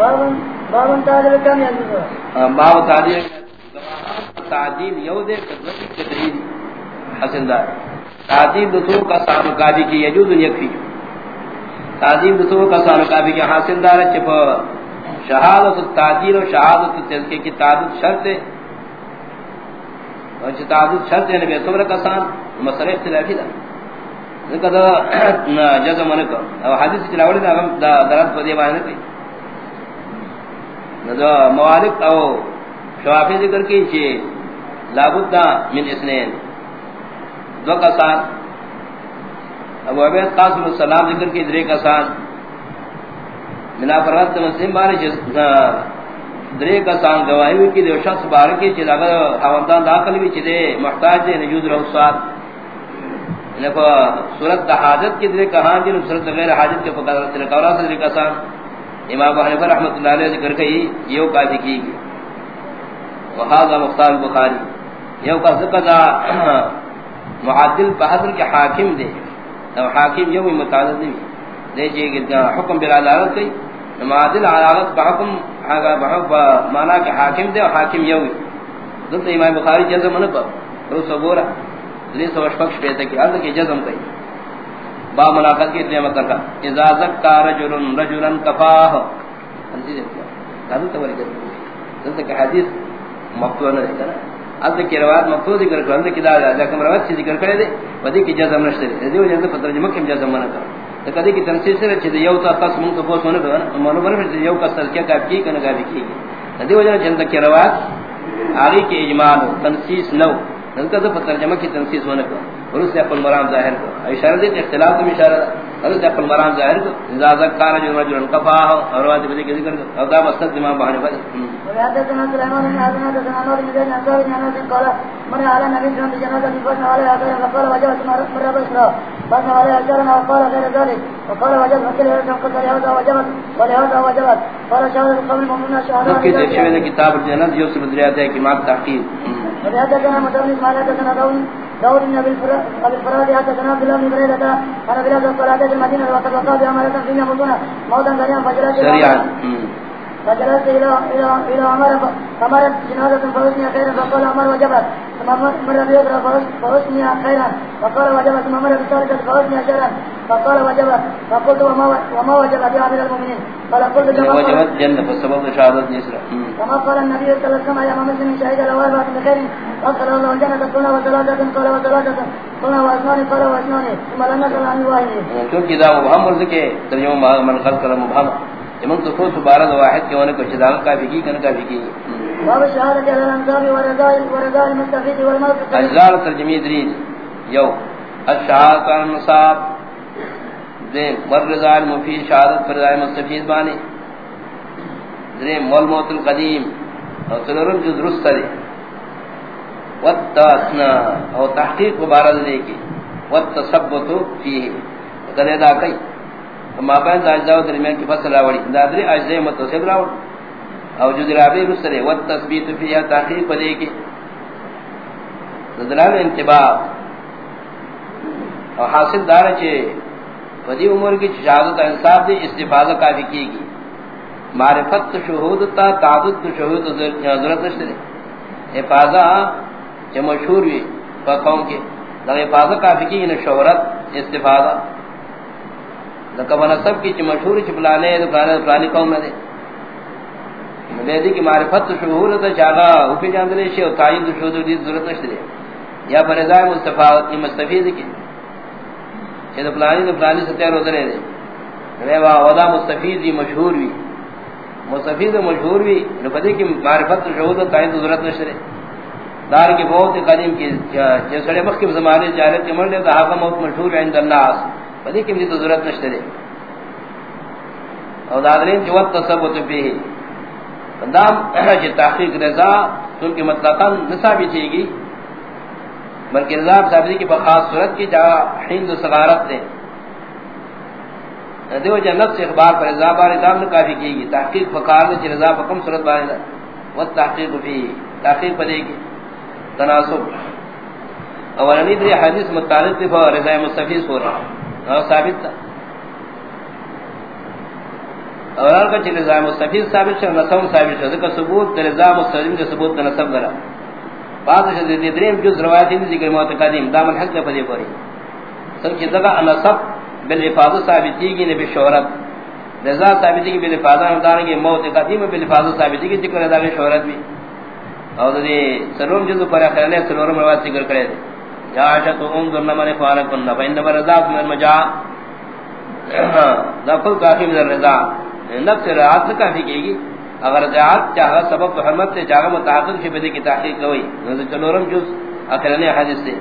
باب تعدیل کم یجوز باب تعدیل. تعدیل یو دے قدرتی قدری حسن دار. تعدیل دو کا سام قاضی کی یجوز یکفی تعدیل دو کا سام قاضی کی حاصل دار چپ شہادت التعدیل و شہادت التذکیہ کی تعدد شرط ہے. اور تعدد شرط ہے، نبی صبر کا سان مسئلہ اختلافی دا. کدا جزم نے کو اور حدیث چلاوڑی دا درات پدی باندې کوي نو موالک او شوافی ذکر کی چھ لابد من اسنین دو کا ساتھ ابو عبید قاسم السلام ذکر کی درے کا ساتھ منا فرات مسلم بارے جس درے کا ساتھ گواہی ہوئی کی دو شخص بارے کی چھ اگر حوالدان داخل بھی چھ دے محتاج دے نجود رہو ساتھ انہا صورت حاجت کی درے کا ہاں صورت غیر حاجت کے فقط رسل سے درے کا امام حنیفہ رحمۃ اللہ علیہ ذکر کئی، یو کافی کی گئی وہذا مختار البخاری۔ یو کا ذکر معادل بحضر کے حاکم دے۔ تو حاکم یو متعدد نہیں دے جی کہ حکم بالعدالت کئی معادل عدالت بحکم مانا کہ حاکم دے اور حاکم یو دلتا امام بخاری جزم انہ پر روس و بورا دلیس و اشفقش پیتا کی۔ عرض کی جزم کئی۔ با ملاقات کی اتنے مطلق اذا زکا رجل رجلا کفاہ۔ انتی دیکھتا ہے توری کرتے ہیں کہ حدیث مقتوع نہ رہتا ہے اب کی روایت مقتوع ذکر کرنے کی دار ہے لیکن روایت سے ذکر کرے دے۔ ودی کی جزم نشتے دے دیو جنت پتر جمع کم جزم نہ کر تو کدی کی تنسیل سے رچ یو تا قسم من کو پوس نہ کر معلوم ہے کہ یو کا سر کیا کا کی، کنا کا کی۔ دیو جنت جنت کی روایت آگے کی اجمال تنسیس نو نلکہ تو ترجمہ کی تنسیس ہونے کو سے اپن مرام ظاہر کو۔ اشارہ دے اختلاف میں اشارہ سے اپن مرام ظاہر کو۔ اذا ذکر جو رجل کفا اور روایت بھی ذکر کر اور دا مستد امام بہانے پر وحدثنا سليمان بن الله بن عمرو بن زيد بن انس قال من على الله عليه وسلم جنازه فقال عليه هذا فقال وجبت مره بشرا بس عليه اجرنا وقال غير ذلك. وقال وجبت فكل يوم قتل هذا وجبت ولهذا وجبت. قال شاهد القوم المؤمنين شهاده کی دیکھے کتاب الجنت یوسف دریات ہے کہ مات تحقیق۔ وحدثنا مدرس ما حدثنا داود داود بن ابي الفراد عبد الله بن بريده انا بلاد الصلاه في المدينه وقد وقع بأمانة فينا مدونة موتا غريان فجرات شريعا فجلست الى الى الى عمر فمرت جنازه فوزني خيرا فقال عمر وجبت ثم مر بيقرا فوزني خيرا فقال وجبت ثم مر بثالثه فوزني شرا فقال وجبت فقلت وما وما وجبت يا امير المؤمنين؟ قال قلت كما وجبت جنة فسبب شهادة نسرة كما قال النبي صلى الله عليه وسلم يا مسلم شهد الاوائل بخير. الله الجنة وثلاثة وثلاثة ثم نسأل عن واحد. چونکہ دا مبہم ورد کے ترجمہ من خلق کر مبہم امن تو فوت بارد واحد کے ہونے کو چدام کا بھی کی کن کا بھی باب ورضاء ورضاء والموت اجزار ترجمی یو المفید دیم والموت القدیم. اور جو درست والتاسنا اور تحقیق مبارد دے کی. والتصبت فیہ کدے دا کئی. ما بین دا اجزاء درمیان کی فصل راوڑی. دا دری اجزاء متصل راوڑ. او جو درابی رسلے والتثبیت فیہ، تحقیق پدے کی. دلال انتباہ. اور حاصل دار چھے فدی عمر کی شہادت انصاف دی استفادہ کافی کی گی. معرفت شہود تا، تعدد شہود ضرورت نشتے حفاظہ جو مشہور ہوئی قوم کے۔ لگے حفاظہ کافی کی انہیں شہرت، استفادہ۔ لکہ نصب کی چی مشہور چی پلانے پلانی قوم میں دے مدیدی کی معرفت شہور تا چاہا اوپی جاندلے شی اور تعین شہود دی ضرورت نشتے دے۔ یا فرضائے مستفید کی۔ چھے دا پلانی دا پلانی سے تیر ہوتا رہے دے۔ ریوا ودا مستفید دی مشہور بھی مستفید و مشہور بھی نفدی کی معرفت شہود و تعین ضرورت نشرے دار کی بہت قدیم کی جسڑے مخیم زمانے جاہلت کے مرنے دا حقا موت مشہور عند الناس۔ فدی کی مجھے ضرورت نشرے اور دادرین جو وقت تصبت بھی دام جی تحقیق رضا سن کی مطلقا نصابی چاہیے گی۔ بلکہ رضا صاحبی کی بخاص صورت کی جہاں حیند صغارت دیں دیو جنت سے اخبار پر رضا بار ادام نے کافی کی گی۔ تحقیق فقار نے رضا فکم صورت بار وہ تحقیق بھی، تحقیق پدے گی تناسب. اولانی دری حدیث متعلق تھی رضا مستفیض ہو رہا اور ثابت تھا اور ان کا چھ نظام مستفید ثابت ہے نسب ثابت ہے کہ ثبوت نظام مستلزم کے ثبوت کا نسب درا بعد سے دے دریم جو روایت دی ذکر معتقدیم دام الحق کے پدی پوری سب کی جگہ نسب بالحفاظ ثابتی کی نبی شہرت رضا ثابتی کی بالحفاظ دار کی موت قدیم بالحفاظ ثابتی کی ذکر ادا شہرت بھی اور دی سرون جو پر ہے سرون روایت ذکر کرے یا عاشق ام ذن من فارقن فإنما رضا من المجا ذکر کافی من الرضا. نفس رات کا کافی کی اگر ذات چاہا سبب حرمت سے چاہا متحقق شی بدی کی تحقیق کوئی نو چلورم جز اخرنے حدیث سے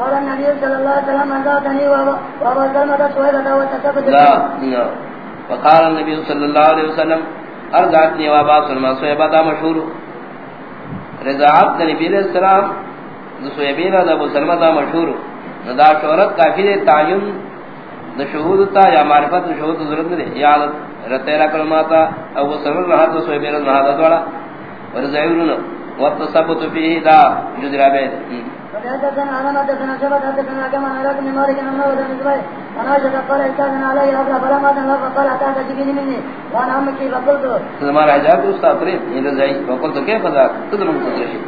قال النبي صلى الله عليه وسلم ان ذاتني وهو سلمة سويبة وتكبت لا وقال النبي صلى الله عليه وسلم ارضاتني وابا سلمة سويبة مشهور. رضاعت نبی علیہ السلام سویبین ابو سلمہ دا مشہور. دا شہرت کافی دے تعین دا شہود تا یا معرفت دا شہود ضرورت دے یا رتیرہ کلماتا ابو سلمہ رہا دا سویبین رہا دا دوڑا ورزعیرون وقت فیہ دا جدرہ بید وحدثنا على ما حدثنا شبت حدثنا كما نراك من مالك من نوى ذن زبائي أنا عشت قال إستاذنا علي أبلا فلا ما ذن فقال أتاك جبيني مني وأنا عمك فقلت زمان عجاب أستاذ قريب من رزعي وقلت كيف ذاك تدرم تدرشي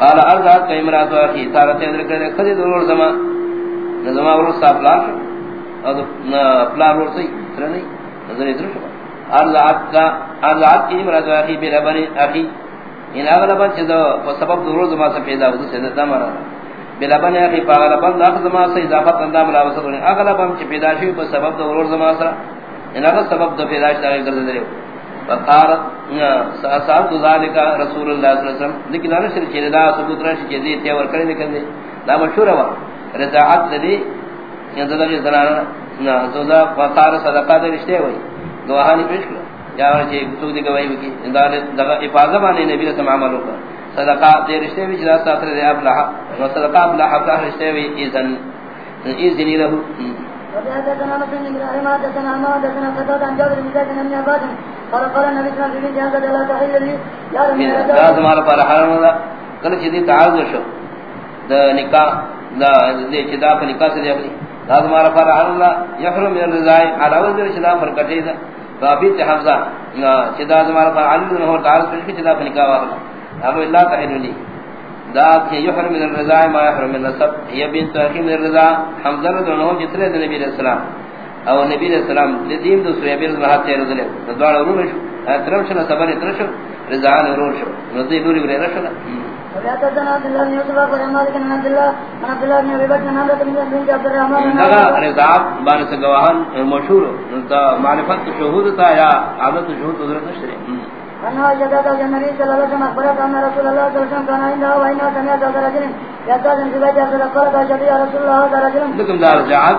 قال أرضات كإمرات وأخي تارت يدرك لك خذي دلور زمان زمان ورور صاحب لاش پلا رور سی سرنی نظر ادرشو أرضات کا أرضات كإمرات وأخي بلبني أخي؟ ان اغلبا چیزا سبب دلور زمان سے پیدا ہوتا سیدہ دامانا بلبن اخی فاغلبن داخل زمان سے اضافت اندام ملاوسط ہونے اغلبن چی پیدا شوی پر سبب دو غرور زمان سرا ان اغلب سبب دو پیدا شوی تاغیر کرد دریو فقارت سأساب ذالکا رسول اللہ صلی اللہ علیہ وسلم لیکن انا شر چیز دا ثبوت رش رشی چیزی تیور کرنے لکن دے دا مشہور ہوا رضاعت لدی یعنی زدر جی زنانا زودا فقار صدقہ دے رشتے ہوئی گواہانی پیش کرو یا چی تو دی گواہی بکی دا افاظہ بانے نبی رسم عملوں کا صدقہ دے رشتے بھی جدا ساتر دے ابلہ و صدقہ ابلہ ابلہ رشتے بھی ایزن يا رب دا زمانہ پر حرام دا کل چیزی تعارض شو دا نکاح دا دے چدا پر نکاح سے دیکھنی دا زمانہ پر حرام دا یحرم من الرضائی علاوہ در چدا پر کٹے دا. فابی تحفظہ چدا زمانہ پر علی نہو تعارض پر چدا پر نکاح واخلا اب اللہ تحل لي ذات يحرم من الرضا ما يحرم من النسب هي بنت اخي من الرضا۔ الله عنه جتره النبي صلى الله عليه وسلم او نبی علیہ السلام لدیم دو سویا بیر رہا تے رضی اللہ دوڑا رو شو۔ اترم شنا صبر اتر شو۔ رضا نے رو شو۔ رضی نوری گرے رشو وحدثنا عبد الله بن يوسف بن مالك بن عبد الله عن عبد الله بن ابي بكر بن عمرو بن عبد الرحمن لگا رضا بان سے گواہان مشہور معرفت شہود تا یا عادت شہود حضرت نشری أنه جدد النبي صلى الله عليه وسلم أخبرت أن رسول الله صلى الله عليه وسلم كان عنده وإنه سمعت هذا رجل يستاذن في بيت عبد الله قال شبيه رسول الله هذا رجل لكم دار جعاد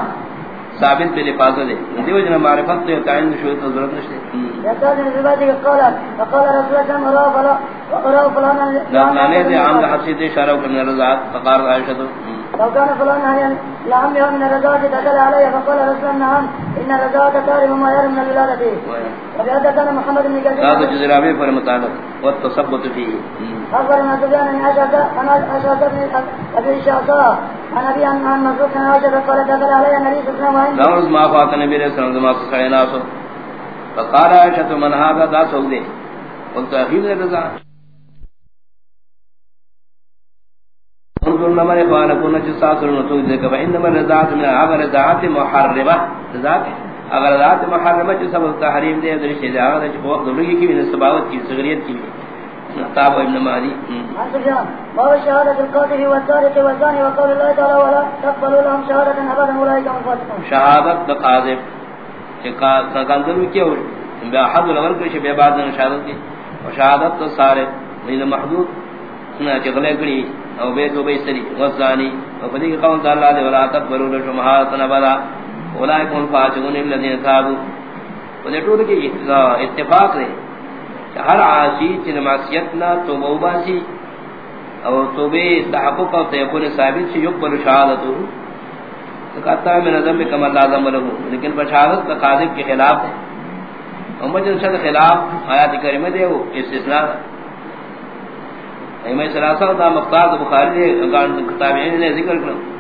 ثابت بالفاظ دے دیو جنا معرفت تو تعین تو ضرورت نشتے يستاذن في بيته قال فقال رسول الله صلى الله عليه وسلم وقرأ فلانا لا دے عام حفصی اشارہ کرنے رضاعت فقار عائشہ تو لو كان فلانا هيا لعم يوم من الرزاة دخل علي فقال رسول نعم إن الرزاة تارم ما يرم من الولادة وبيادتنا محمد بن كثير هذا جزرابي پر متعلق. والتصبت فيه. أخبر ما سبيان أن أشهد أن أشهد بن أبي شعصاء. عن أبي عن عن مسروق أن أشهد قال دخل علي النبي صلى الله عليه وسلم. دعوز ما فات النبي صلى الله عليه وسلم سعينا فقال عائشة من هذا؟ دا سودي قلت أخي من جساس النطوق ذکر فإنما الرضاعت من اگر رضاعت محرمة رضاعت اگر رضاعت محرمة جو سبب تحریم دے در شیدہ آگا جو وقت دلوگی کی من سباوت کی صغریت کی نحتاب ابن سفيان وهو شهادة القاتل والسارق والزاني وقول الله تعالى ولا تقبلوا لهم شهادة أبدا أولئك هم بقاذب کہ قاذب کیا ہوئی؟ بے حد الامر کے بے بعد شہادت کی۔ اور شہادت تو سارے محدود چغلے کڑی او بے تو بے سری غزانی. او فدی کہ قول اللہ علیہ ولا تقبلوا لشمہات نبلا اولئک هم الفاسقون الذين تابوا. وہ ٹول کی اتفاق ہے کہ ہر عاصی جن معصیت نہ توبہ باسی او توبہ تحقق او تیقن ثابت سے یقبل شہادت تو کہتا ہے میں نظم ذنب کما لازم له. لیکن بشارت کا قاذب کے خلاف ہے اور مجھے شد خلاف آیات کریمہ دے وہ استثناء. ایمہ سلاسہ دا مختار دا بخاری دے تابعین نے ذکر کرنا کرو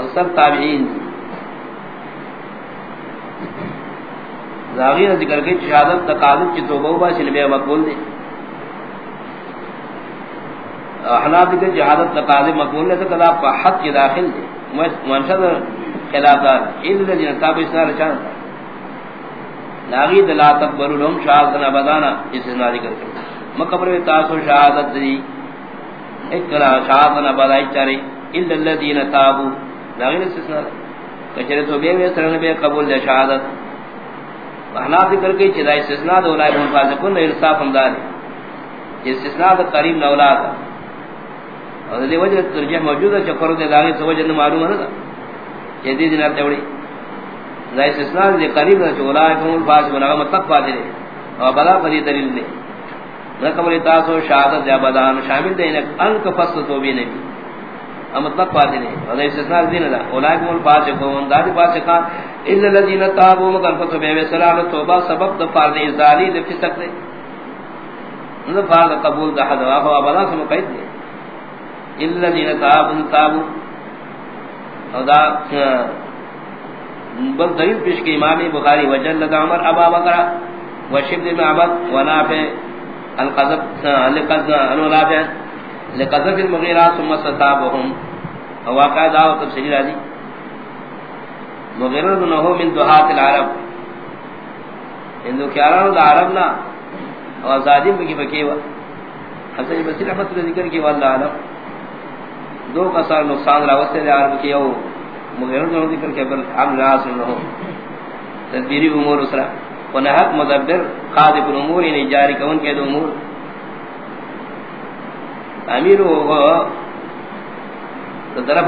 اکثر تابعین زاغی نے ذکر کی شہادت تقاضب کی توبہ با سن بے مقبول دی احناف کی شہادت تقاضب مقبول نے تو کدا حد کی داخل دی منشد خلاف دار الا الذين تابوا اسنا رچان لاغی دلا تکبر لهم شہادتنا بدانا، اس نے ذکر کی مقبر تاسو شہادت دی. اکرا شہادتنا بدائی چاری الا الذين تابوا لاغی استثناء. کچرے تو بے میں سرن بے قبول دے شہادت. احنا ذکر کی چدا استثناء دو لائے ہم فاسقون انصاف ہم دار استثناء دا قریب نہ اولاد. اور دی وجہ ترجمہ موجود ہے چکر دے داغی تو وجہ معلوم ہے نا. یہ دی دینار توڑی دا استثناء دے قریب نہ چولا ہے ہم فاسقون ہم تک پاتے اور بلا پری دلیل نے نہ تاسو، شہادت یا بدان شامل دے انک فصل تو بھی نہیں ہم تک پاتے نہیں. اور استثناء دین دا. اولاد کو فاسقون دادی فاسقان. الا الذين تابوا مگر فتو بے سلام توبہ سبب د فرض ازاری د فسق دے. نہ فرض قبول د حد واہ ابدا سم قید دے. الا الذين تابوا تابوا. خدا بل دلیل پیش کی امام بخاری، وجلد عمر، ابا بکر وشبد بن عبد ونافع القذب لقذب انو نافع لقذب المغیرہ ثم ستابهم واقع دعوت تفسیر راضی. مغرر نہو من دہات العرب. ہندو کیارانو دا عرب نا اور زادیم بکی بکی حسن بسیر احمد نے ذکر کی، واللہ عالم. دو قصار نقصان راوستے دے عرب کی، او مغرر نہو ذکر کی، بل عمل راس نہو تدبیری امور اسرا. ونحق مدبر خادق الامور یعنی جاری کون کے دو امور؟ امیر ہو تو طرف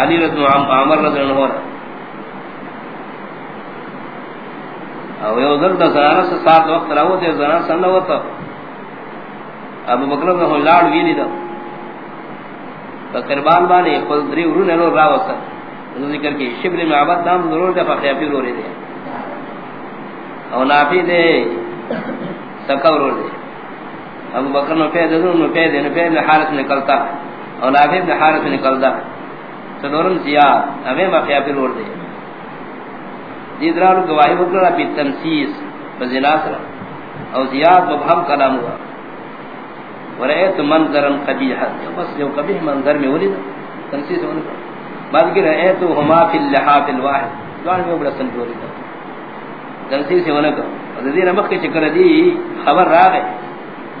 علی رضی اللہ عمر رضی اللہ عنہ او یو ذل د زنانه سے سات وقت راو تے زنانه سن وتا. ابو بکر نے لاڑ ویلی دا. قربان بانے خود دری ورو نے راو سا ذکر کی شبل معبد نام ضرور دے فقہ پھر رے دے. او نافی دے سکور دے۔ ابو بکر نے پہ دے نو پہ دے نو پہ حارث نکلتا۔ او نافی نے حارث نکلتا۔ سنورم زیاد ہمیں مخیا پر روڑ دے۔ دیدرانو گواہی بکرا بی تنسیس بزنا سرا۔ او زیاد مبہم کلام ہوا۔ ورائیت منظرن قبیحا بس جو قبیح منظر میں ولی دا۔ تنسیس ہونے کا بعد کی رائیتو ہما فی اللحاف الواحد۔ دوان میں بڑا سنجوری دا تنسیس ہونے کا دیدر مخی چکر دی خبر را گئے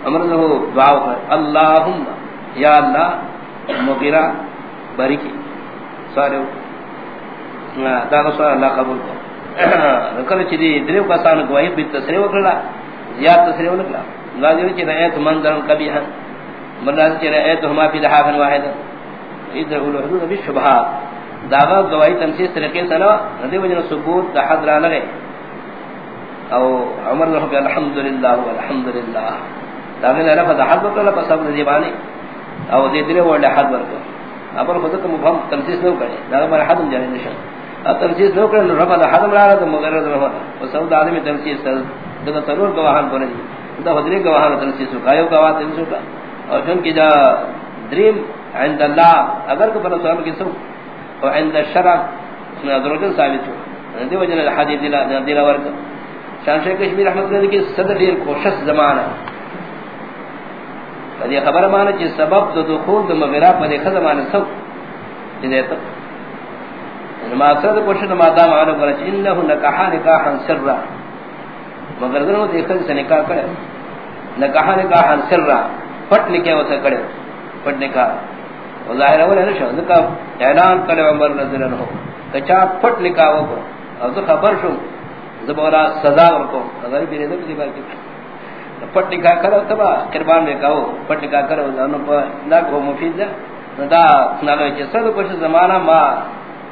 امر امرنہو دعاو کر. اللہم، یا اللہ، مغیرہ بارکی سارے دا سوال اللہ قبول کو کله چې دې دریو کسانو کوی په تسریو کړلا زیات تسریو نکلا. غاځي چې رایت منظر کبیح مراد چې رایت هما په دحافن واحد. اذا اول حدود بالشبهات داغه گواہی تنسیس طریقے سره ندی وجنه ثبوت د حد را لګي او عمر رضی اللہ الحمدللہ والحمدللہ داغه نه لفظ حد وکړه په سبب دی باندې او دې دې وړه حد ورکړه ابر خود کو مفہم تنسیس نہ کرے. دا ہمارا حد جانے نشان اب تنسیس نہ کرے رفع حد لا تو مغرد رہا وہ سود آدمی تنسیس دا ضرور گواہان بنے دا حضرے گواہان تنسیس کا یو گواہ تنسیس کا اور چون کی جا دریم عند اللہ، اگر کو پر سوال کی سو. اور عند الشرع نہ درجہ ثابت ہو. دی وجہ حدیث دلا دلا ورک شان شیخ کشمیر رحمۃ اللہ کی صدر دیر کوشش زمانہ یہ خبر مانا کہ سبب دو دخول دو مغیرہ پر دیکھا زمانے سب۔ جنہیں تو یعنی ما اکثر دو پوشن مادا معلوم کرا چی انہو نکاحا نکاحا سر را مگر دنو دیکھا جسے نکاح کرے۔ نکاحا نکاحا سر را پٹ نکاح ہوتا کرے۔ پٹ نکاح۔ وہ ظاہر اولا نشو ذکا اعلان کرے عمر نظر انہو کچا پٹ نکاح ہوگا اور تو خبر شو زبورا سزا ورکو اگر بھی ریدو کسی بار کی. پٹ نکاح کرو تبا قربان میں کہو پٹ نکاح کرو. دانو پر ناک ہو مفید دا. دا نالو چی صد کچھ زمانہ ما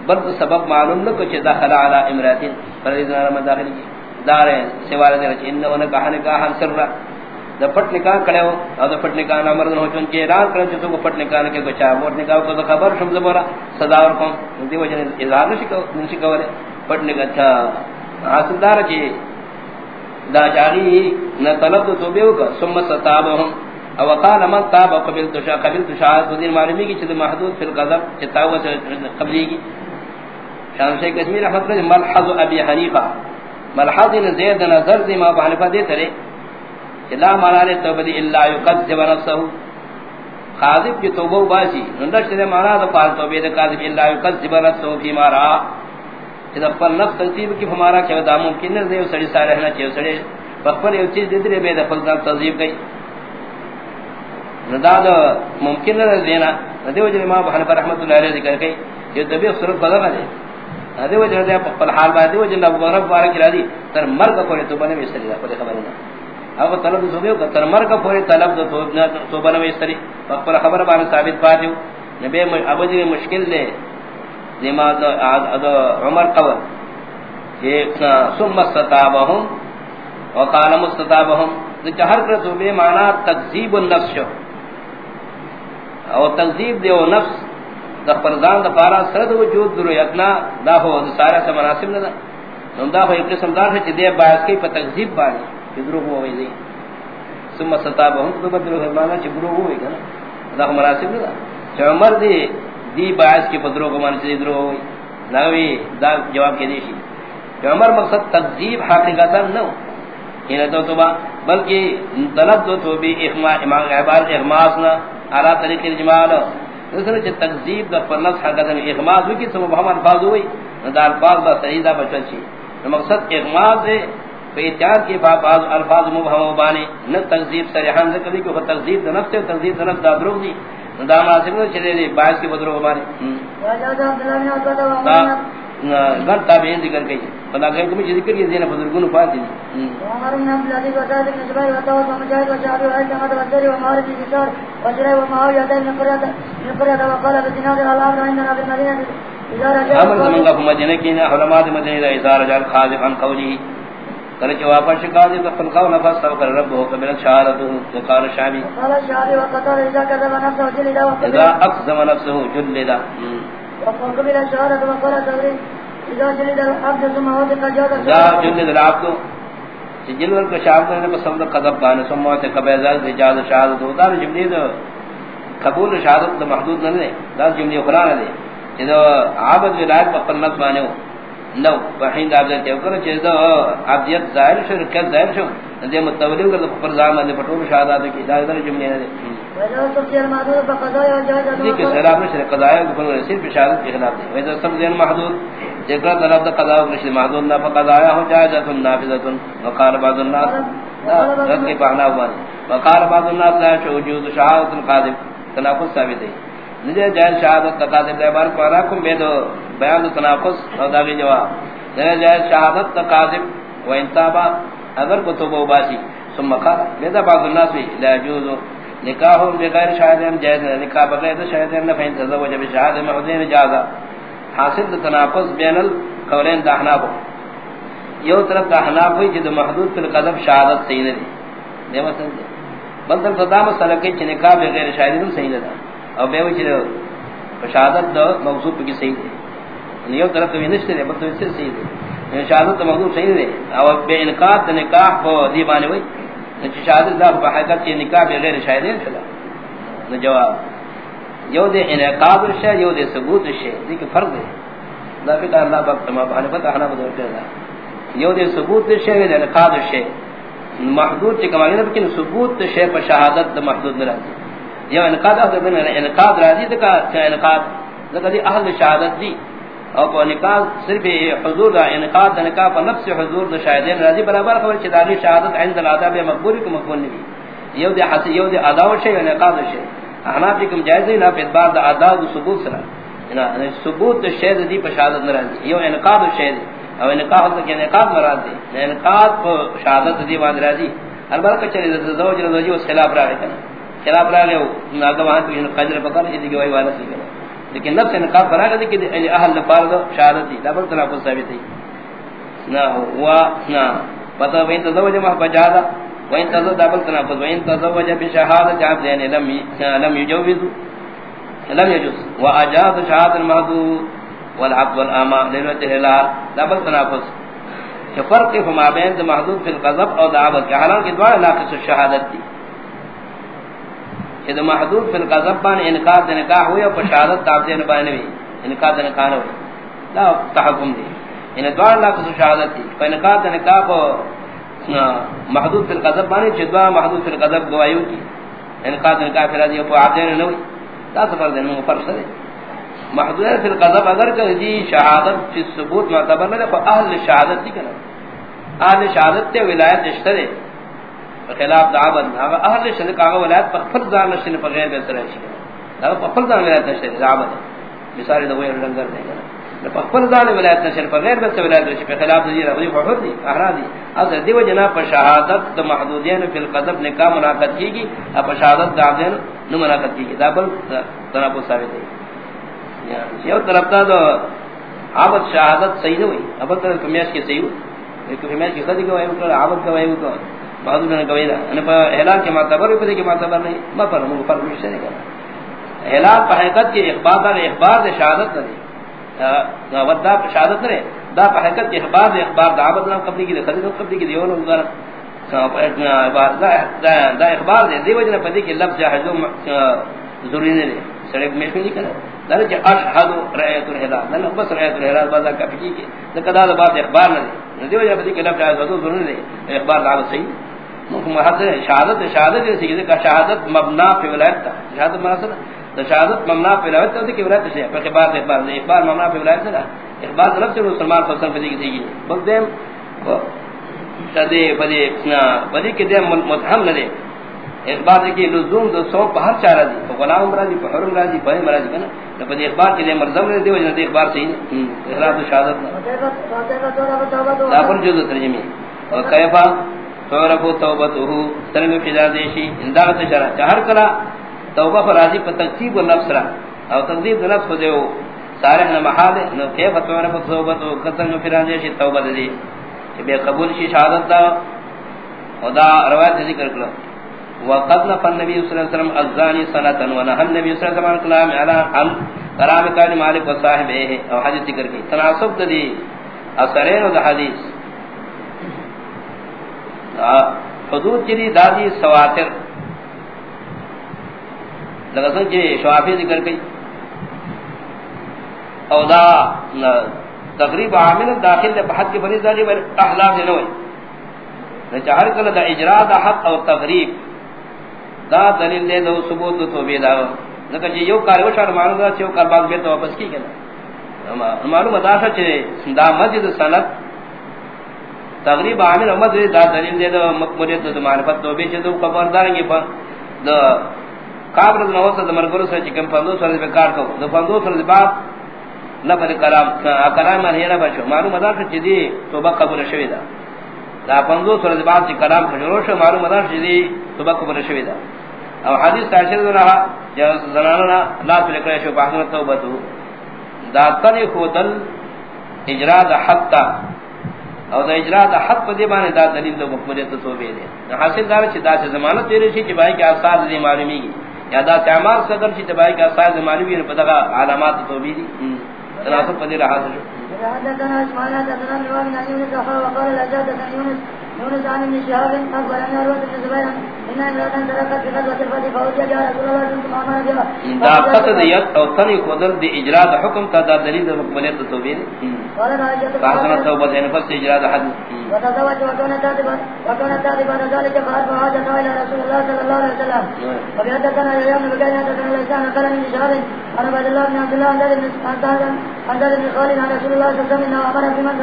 برد سبب معلوم نکو چی داخل علا امراتین پر ایزنا رمض داخلی کی. دارے سوال دے رچی انہو نکاح نکاح سر دا پٹ نکاح کرے ہو. اور دا پٹ نکاح نامردن ہو چون چی اعلان کرے چی تو پٹ نکاح نکے کو چاہ موٹ نکاح کو خبر شم زبورا صدا ورکم دی وجہ اظہار نشی کولے پٹ نکاح اچھا. حاصل دار چی دا جاری نہ طلب تو توبہ کا ثم ستابهم او قال من تاب قبل تشا قبل تشا دین معلومی کی چھ محدود فی الغضب چتاو سے قبلی کی شان سے کشمیر رحمت اللہ ملحظ ابي حنیفہ۔ ملحظ زید نظر دی ما بحنفہ دے ترے۔ لا مانا نے توبہ دی اللہ یقذب نفسه خاذب کی توبہ باسی۔ نندر سے مانا دا پال توبہ دے قاذب اللہ یقذب نفسه فی مارا کہ پر نفس تنصیب کی، ہمارا کہ دا ممکن نہیں سڑی سارے رہنا چاہیے، سڑے۔ بخبر یہ چیز دے دے بے دفل دا تنصیب گئی۔ ندا دا ممکن نہیں دینا۔ دیو جن امام حنیفہ رحمۃ اللہ علیہ ذکر کئی یہ طبیعت صرف بدل ہے دیو جن دے پر حال با دیو جن ابو رب بارک رضی تر مرگ کو تو بنے اس طرح پر خبر نہ۔ اب طلب تو دیو تر مرگ کو طلب تو تو بنے اس طرح پر خبر بان ثابت پاتیو نبی ابو جی مشکل دے۔ نماز عمر قول یہ ثم استتابهم وقال مستتابهم ذکر ہر کرتو بے معنی تکذیب النفس شو۔ او تنظیب دے او نفس دا پردان دا پارا سرد وجود درو یتنا دا ہو دا سارا سا مناسب ندا۔ نو دا ہو ایک قسم دار ہے چی دے باعث کی پا تنظیب بانی چی درو ہوا ہوئی دی سم ستابا ہوں تو بدرو ہے مانا چی درو ہوئی گا دا ہو مناسب ندا۔ چی عمر دی دی باعث کی پا درو کو مانا چی درو ہوئی ناوی دا جواب کے دیشی۔ چی عمر مقصد تنظیب حقیقتا نو یہ تو تو بلکہ طلب تو تو بھی اخما عبارت اخماسنا اعلی طریق اجمال دوسرے چ تکذیب دا پرنس حقیقت میں اغماض ہوئی کہ سب محمد الفاظ ہوئی دا الفاظ دا سیدہ بچن چی۔ مقصد اغماض ہے کہ اتیار کی بعض الفاظ مبہم و بانے نہ تکذیب سریحان ذکر دی کہ وہ تکذیب دا نفس ہے، تکذیب دا نفس دا دروغ دی دا مناسب نہیں چلے دی باعث کی بدروغ بانے۔ گھر تابعین ذکر گئی بلا گئے تمہیں ذکر کی زینہ بزرگون فات دی۔ عمر بن عبد العزيز وسعد بن جبير وطاوس ومجاهد وشعبي وعلمة والسري ومعارف بشار وشري ومعاوية من قرية من قرية وقال بسناد الأمر عندنا في المدينة امر زمن کا مدینہ کی علماء مدینہ دا اظہار جال خاضف عن قولی۔ کرے کہ واپس قاضی تو خلق و نفس تو کر رب ہو قبل شہادت وقال شعبی قال شعبی وقتل اذا كذب نفسه جلد اذا اقسم نفسه جلد وقبل شهادة وقال تغريب اذا جلد العبد ثم وضق جاد اذا جلد العبد جلد کا شہادت نے پسند قذب بان ثم اجاز شہادت ہوتا ہے جملے قبول شہادت محدود نہ ہے دا جملے قران ہے اذا عابد ولایت پر نت مانے نو وحین دا تے کر چے دا عبدیت ظاہر شر کر ظاہر شو دے متولی کر پر زمان نے پٹو شہادت کی دا در جملے ہے دیکھ سلام نشر قضایا کو صرف شہادت کے خلاف ویسا سب دین محدود ذکر طلب دا قضا نشر محدود نہ فقضایا ہو جائزۃ نافذۃ وقال بعض الناس. رد کے پہنا ہوا وقال بعض الناس لا وجود شہادت القاذب تناقض ثابت ہے نجے جائز شہادت تقاضے دے بار پارا کو میں دو بیان دو تناقض اور داغی جواب۔ نجے جائز شہادت تقاضے و انتابا اگر کو تو باسی۔ ثم قال، لذا بعض الناس بھی لا يجوز نکاح بغیر شاہدین جائز ہے نکاح بغیر شاہدین نہ فین تزوج بشہاد محدین جازا حاصل دو تناقض بین القولین دہناب یو طرف دہناب ہوئی جد محدود فی القذب شہادت صحیح نہیں دے مثلا بلدر تدام سلکی چھ نکاح بغیر شاہدین صحیح نہیں اور بے وچ شہادت دو موضوع کی صحیح ہے یعنی یو طرف تو نشتے دے بلدر سے صحیح ہے شہادت تو موضوع صحیح نہیں اور بے انقاط نکاح کو دیبانے ہوئی نچ شہادت دا بحقیقت یہ نکاح بغیر شاہدین چلا نو جواب، یو دے انعقاد الشے یو دے ثبوت الشے دیکھ فرق دے دا فکر اللہ باب تمام بحنفت احنا بدور کرنا یو دے ثبوت الشے یو دے انعقاد الشے محدود چکم آگے لیکن ثبوت الشے پر شہادت دا محدود نرازی یو انعقاد احنا بنا یعنی انعقاد رازی دکا انعقاد دکا دی اہل شہادت دی. او کو نکاح صرف حضور دا، انقاد دا نکاح پر نفس حضور دا شاہدین راضی برابر خبر چھ داغی شہادت عند الاداب مقبول کو مقبول نہیں یو دے حس، یو دے ادا شے یو نقاد شے انا فکم جائز نہ پہ بعد ادا و ثبوت سرا نا یعنی ثبوت شے دی پر شہادت نہ راضی. یو انقاد شے او انقاد کہ انقاد مراد دی انقاد کو شہادت دی بعد راضی. البتہ چلے زوج زوجی اس خلاف راہ ہے خلاف راہ ہے نا گواہ تو قدر پکر پکڑ دی گواہی والا سی لیکن نفس انقاذ فرا کہ کہ اہل فرض شہادت دی۔ دبر تناقض ثابت ہے نہ ہوا، نہ۔ پتہ وین تزوج ما بجادا وین تزوج دبر تناقض وین تزوج بشهاده عبد یعنی لم لم يجوز لم يجوز واجاز شهاده المحدود والعبد والاما لنوت الهلال دبر تناقض۔ کہ فرق فما بین محدود فی القذف او دعوت، کہ حالانکہ دعا ناقص الشہادت دی۔ کہ محدود فی القذب بان انکار دے نکاح ہوئی اور شہادت تاب دے نبانے بھی انکار دے نکاح ہوئی لا تحکم دی. ان دوار اللہ کو شہادت تھی فانکار دا نکاح کو محدود فی القذب بانی چدوا محدود فی القذب گوائیوں کی. انکار دا نکاح فی راضی اپو عبدین نوی. دا سفر دین مو فرق سدے محدود فی القذب اگر کہ دی شہادت فی ثبوت معتبر نہ کو اہل شہادت دی کنا اہل شہادت تے ولایت اشترے خلاف دعوت اہل شہادت کا ولایت پر فرض دار نشن پر غیر بہتر ہے دا پر فرض دار ولایت اشترے دعوت مثال دو وے رنگر دے گا پخپل دان ولایت نشر پر غیر بس ولایت وش پر خلاف دی رضی فحر دی احرا دی. از دی و جناب پر شہادت د محدودین فی القذب نکاح مناقض کی گی اب شہادت دا دین نو مناقض کی گی دا بل طرف ثابت ہے یہ طرف تا دو عبد شہادت صحیح ہوئی اب طرف کمیاش کی صحیح ہوئی کمیاش کی خدی کو ہے تو عبد کا ہے تو محدود نے گویدا ان پر اعلان کے معتبر ہے کہ معتبر نہیں، ما پر مو پر مش نہیں کرنا اعلان حقیقت کے اخبار، دا اخبار دے شہادت نہیں ودا شہادت رے دا حقیقت کے اخبار اخبار دعوت نہ قبلی کی خرید قبلی کی دیو نو گار دا اخبار دے دیو جن پدی کے لفظ حجو ضروری نے سڑک میں نہیں کرا در کہ اشهد رایت الهلال نہ بس رایت الهلال بازا کا پکی کی دا کدا دا اخبار نہ دیو جن پدی کے لفظ حجو ضروری نے اخبار دعوت صحیح مکمل شہادت شہادت جیسے کہ شہادت مبنا فی ولایت شہادت مراسل شہادت ممنا پہ روایت تے کہ ولایت سے۔ پر اخبار اخبار نہیں اخبار ممنا پہ ولایت سے اخبار طرف سے مسلمان فصل پہ دی گئی بس دیم شدی بدی بدی کے دیم متهم نہ اخبار کی لزوم دو سو پہر چارہ دی تو غلام مرادی پہر مرادی پہر مرادی کنا نہ بدی اخبار کے دیم مرزم نے دی، وجہ دے اخبار سے اخلاص شہادت دا پر جو ترجمہ اور کیفا فورفو توبته سرنگ فضا دیشی انداغت شرع چہر کلا توبہ فرازی پر تکتیب و نفس را. او تکتیب نفس کو دیو سارے نہ محال نو کیف اتوانا پر توبہ تو قتل فرازی شی توبہ دی. کہ بے قبول شی شہادت دا او دا روایت ذکر کرو وقد نفى النبي صلى الله عليه وسلم الزاني سنة ونهى النبي صلى الله عليه وسلم كلام على عن كلام كان مالك وصاحبه او حدیث ذکر کی تناسب دی اثرین و حدیث حدود کی دادی سواتر. لگسن جی شوافی ذکر کئی او دا تقریب عامل داخل دے بحث کی بنی داری بر احلاف دے نوئی چاہر کل دا اجراء دا حق او تقریب دا دلیل دے دو ثبوت دو توبی دا. لیکن جی یو کاری وشار معلوم دا چیو کار بعد بیتا واپس کی کنا معلوم دا شا چی دا مسجد سنت تقریب عامل امد دا دلیل دے دو مقبولیت دو معرفت توبی چی دو قبردارنگی پا دا قابل نو وسط د مرګرو سره چې کوم پندو سره به کار کو د پندو سره د بعد لفظ کلام کلام نه نه بچو معلومه ده چې دی توبه قبول شوی ده. دا پندو د بعد چې کلام شروع شو معلومه ده چې دی توبه قبول شوی ده. او حدیث تاشر نه چې زنانه لا فکر شو په حضرت توبه تو دا تنی خودل اجرا د حق او دا اجرا د حق په دی باندې دا دلیل د مقبولیت توبه ده حاصل دار چې دا ضمانت تیرې شي چې بای کې اساس دې معلومیږي یا دا تعمال صدر چی تباہی کا سائز معلومی ہے پتہ علامات تو بھی دی تناسب پدی رہا سے حدثنا اسماعیل حدثنا نواب يونس وقال الاجاد يونس يونس عن ابن شهاب اخبر ان عروه بن الزبير ان امراه تركت في غزوه الفتح فوجد جاء رسول الله صلى الله عليه وسلم دا قصد یت او ثنی خودل دی اجرا د حکم تا دا دلیل د مقبلیت توبې قال راجت فاطمه توبه د نفس اجرا د حد وتزوج وكان تاتبا وكان تاتبا ذلك فارفع حاجه الى رسول الله صلى الله عليه وسلم۔ وبيدتنا يوم بكان يدتنا لسان قال من شهر انا بعد الله بن عبد الله عن ذلك عن ذلك قال رسول الله صلى الله عليه وسلم انه امر بمن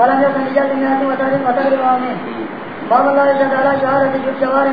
ولم يكن رجال من هذه وتعلم وتعلم امين باب الله جل وعلا شهادة الجوار